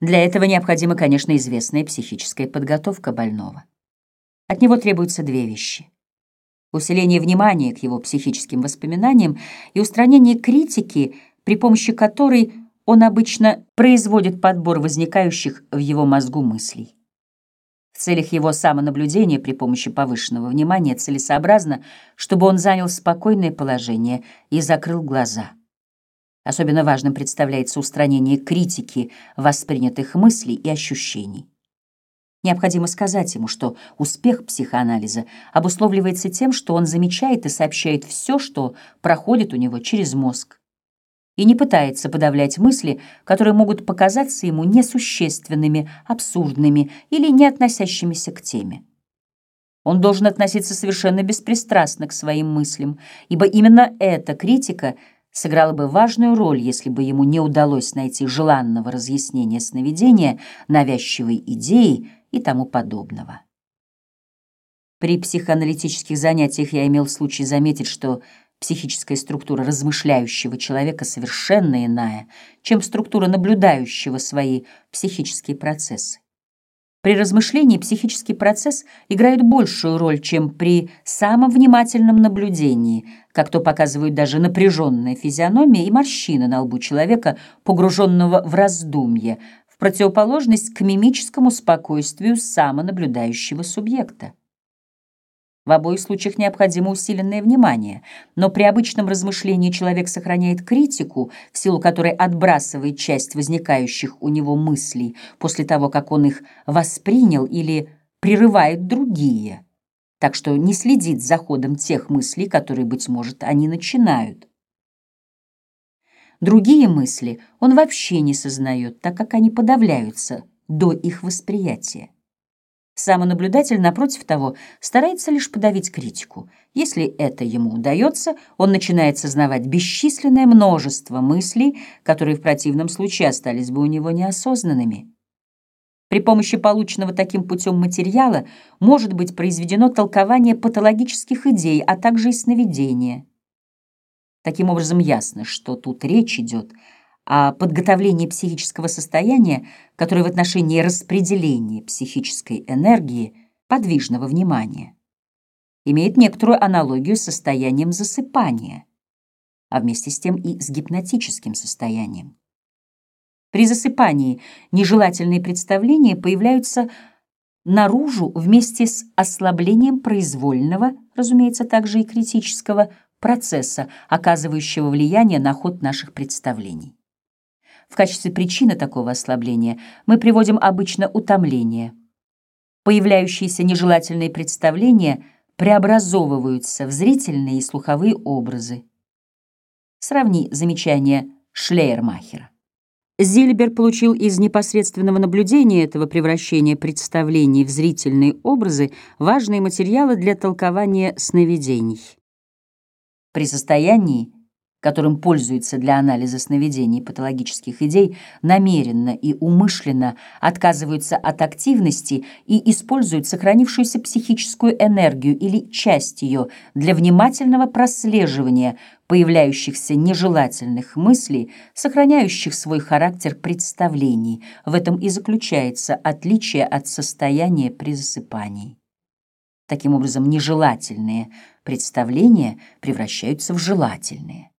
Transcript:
Для этого необходима, конечно, известная психическая подготовка больного. От него требуются две вещи. Усиление внимания к его психическим воспоминаниям и устранение критики, при помощи которой он обычно производит подбор возникающих в его мозгу мыслей. В целях его самонаблюдения при помощи повышенного внимания целесообразно, чтобы он занял спокойное положение и закрыл глаза. Особенно важным представляется устранение критики воспринятых мыслей и ощущений. Необходимо сказать ему, что успех психоанализа обусловливается тем, что он замечает и сообщает все, что проходит у него через мозг, и не пытается подавлять мысли, которые могут показаться ему несущественными, абсурдными или не относящимися к теме. Он должен относиться совершенно беспристрастно к своим мыслям, ибо именно эта критика сыграла бы важную роль, если бы ему не удалось найти желанного разъяснения сновидения, навязчивой идеи и тому подобного. При психоаналитических занятиях я имел случай заметить, что Психическая структура размышляющего человека совершенно иная, чем структура наблюдающего свои психические процессы. При размышлении психический процесс играет большую роль, чем при самом внимательном наблюдении, как то показывают даже напряженная физиономия и морщины на лбу человека, погруженного в раздумье, в противоположность к мимическому спокойствию самонаблюдающего субъекта. В обоих случаях необходимо усиленное внимание, но при обычном размышлении человек сохраняет критику, в силу которой отбрасывает часть возникающих у него мыслей после того, как он их воспринял или прерывает другие, так что не следит за ходом тех мыслей, которые, быть может, они начинают. Другие мысли он вообще не сознает, так как они подавляются до их восприятия. Самонаблюдатель, напротив того, старается лишь подавить критику. Если это ему удается, он начинает сознавать бесчисленное множество мыслей, которые в противном случае остались бы у него неосознанными. При помощи полученного таким путем материала может быть произведено толкование патологических идей, а также и сновидения. Таким образом, ясно, что тут речь идет о подготовлении психического состояния, которое в отношении распределения психической энергии подвижного внимания имеет некоторую аналогию с состоянием засыпания, а вместе с тем и с гипнотическим состоянием. При засыпании нежелательные представления появляются наружу вместе с ослаблением произвольного, разумеется, также и критического процесса, оказывающего влияние на ход наших представлений. В качестве причины такого ослабления мы приводим обычно утомление. Появляющиеся нежелательные представления преобразовываются в зрительные и слуховые образы. Сравни замечание Шлейермахера. Зильбер получил из непосредственного наблюдения этого превращения представлений в зрительные образы важные материалы для толкования сновидений. При состоянии которым пользуются для анализа сновидений и патологических идей, намеренно и умышленно отказываются от активности и используют сохранившуюся психическую энергию или часть ее для внимательного прослеживания появляющихся нежелательных мыслей, сохраняющих свой характер представлений. В этом и заключается отличие от состояния при засыпании. Таким образом, нежелательные представления превращаются в желательные.